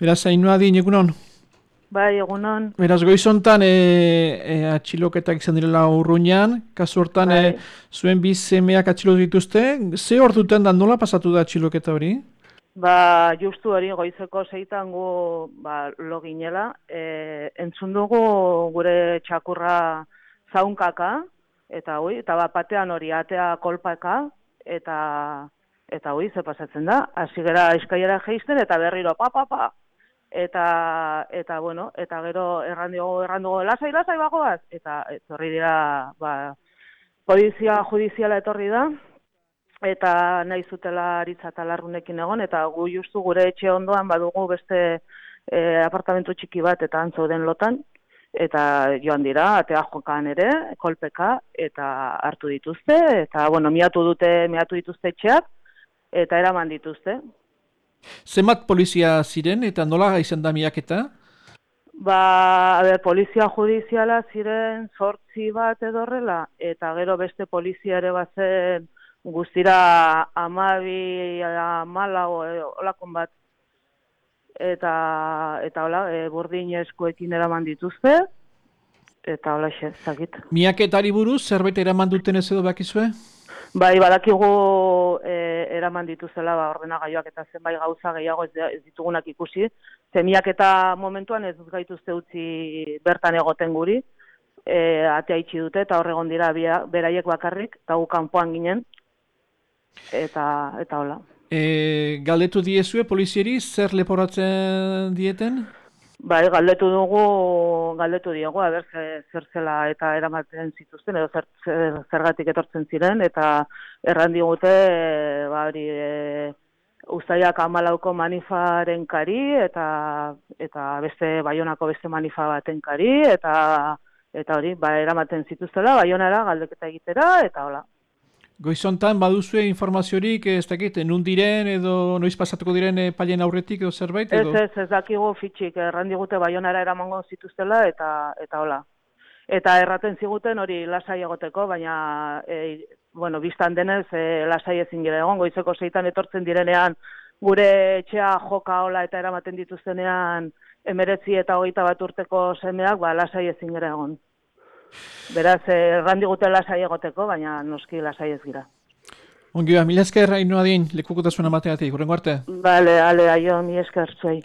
Beraz, hain nuadin, egunon? Bai, egunon. Beraz, goizontan e, e, atxiloketak izan direla urruñan, kasu hortan Bai. e, zuen bi semeak atxilo dituzte, ze hor duten da nola pasatu da atxiloketa hori? Ba, justu hori goizeko zeitan gu ba, lo ginela. E, entzun dugu gure txakurra zaunkaka, eta hoi, eta bat batean hori atea kolpaka, eta eta hoi, ze pasatzen da. Hasi gera eskaiera geisten eta berriro pa, pa, pa. Eta, eta bueno, eta gero errandigo, errandigo, lasai, lasai bagoaz. Eta etorri dira, ba, polizia judiziala etorri da, eta nahi zutela aritza talarrunekin egon, eta gu justu gure etxe ondoan badugu beste e, apartamentu txiki bat eta antzoden lotan, eta joan dira, atea jokan ere, kolpeka, eta hartu dituzte, eta, bueno, miatu dute, miatu dituzte etxeak, eta eraman dituzte. Zenbat polizia ziren eta nola izan da miaketa? Ba, a ber, polizia judiziala ziren sortzi bat edo horrela, eta gero beste polizia ere bazen guztira amabi, amalago, e, olakon bat. Eta, eta hola, e, burdin eraman dituzte, eta hola xe, zakit. Miaketari buruz, zerbait eraman duten ez edo bakizue? Bai, badakigu e, eraman dituzela ba, ordenagailuak eta zenbait gauza gehiago ez, ez ditugunak ikusi. Zemiak eta momentuan ez gaituzte utzi bertan egoten guri, e, atea itxi dute eta horregon dira bia- beraiek bakarrik, eta gu kanpoan ginen, eta, eta hola. E, galdetu diezue polizieri zer leporatzen dieten? Bai, galdetu dugu, galdetu diegu, aber ze- zer zela eta eramaten zituzten, edo zer, zer, zergatik etortzen ziren, eta erran digute, e, ba, hori, e, ustaiak amalauko manifaren kari, eta, eta beste, baionako beste manifa baten kari, eta, eta hori, ba, eramaten zituztela, baionara galdeketa egitera, eta hola. Goizontan baduzue informaziorik ez dakit, nun diren edo noiz pasatuko diren e, pailen aurretik edo zerbait Ez, edo? ez, ez dakigu fitxik, erran digute baionara eramango zituztela, eta, eta hola. Eta erraten ziguten hori lasai egoteko, baina, e, bueno, biztan denez, e, lasai ezin gira egon, goizeko zeitan etortzen direnean, gure etxea joka hola eta eramaten dituztenean, emeretzi eta hogeita bat urteko semeak, ba, lasai ezin gira egon. Beraz, e, erran digute lasai egoteko, baina noski lasai ez gira. Ongi ba, mila esker hain nuadin lekukotasuna mateatik, urrengo arte. Bale, ale, aio, mi esker zuei.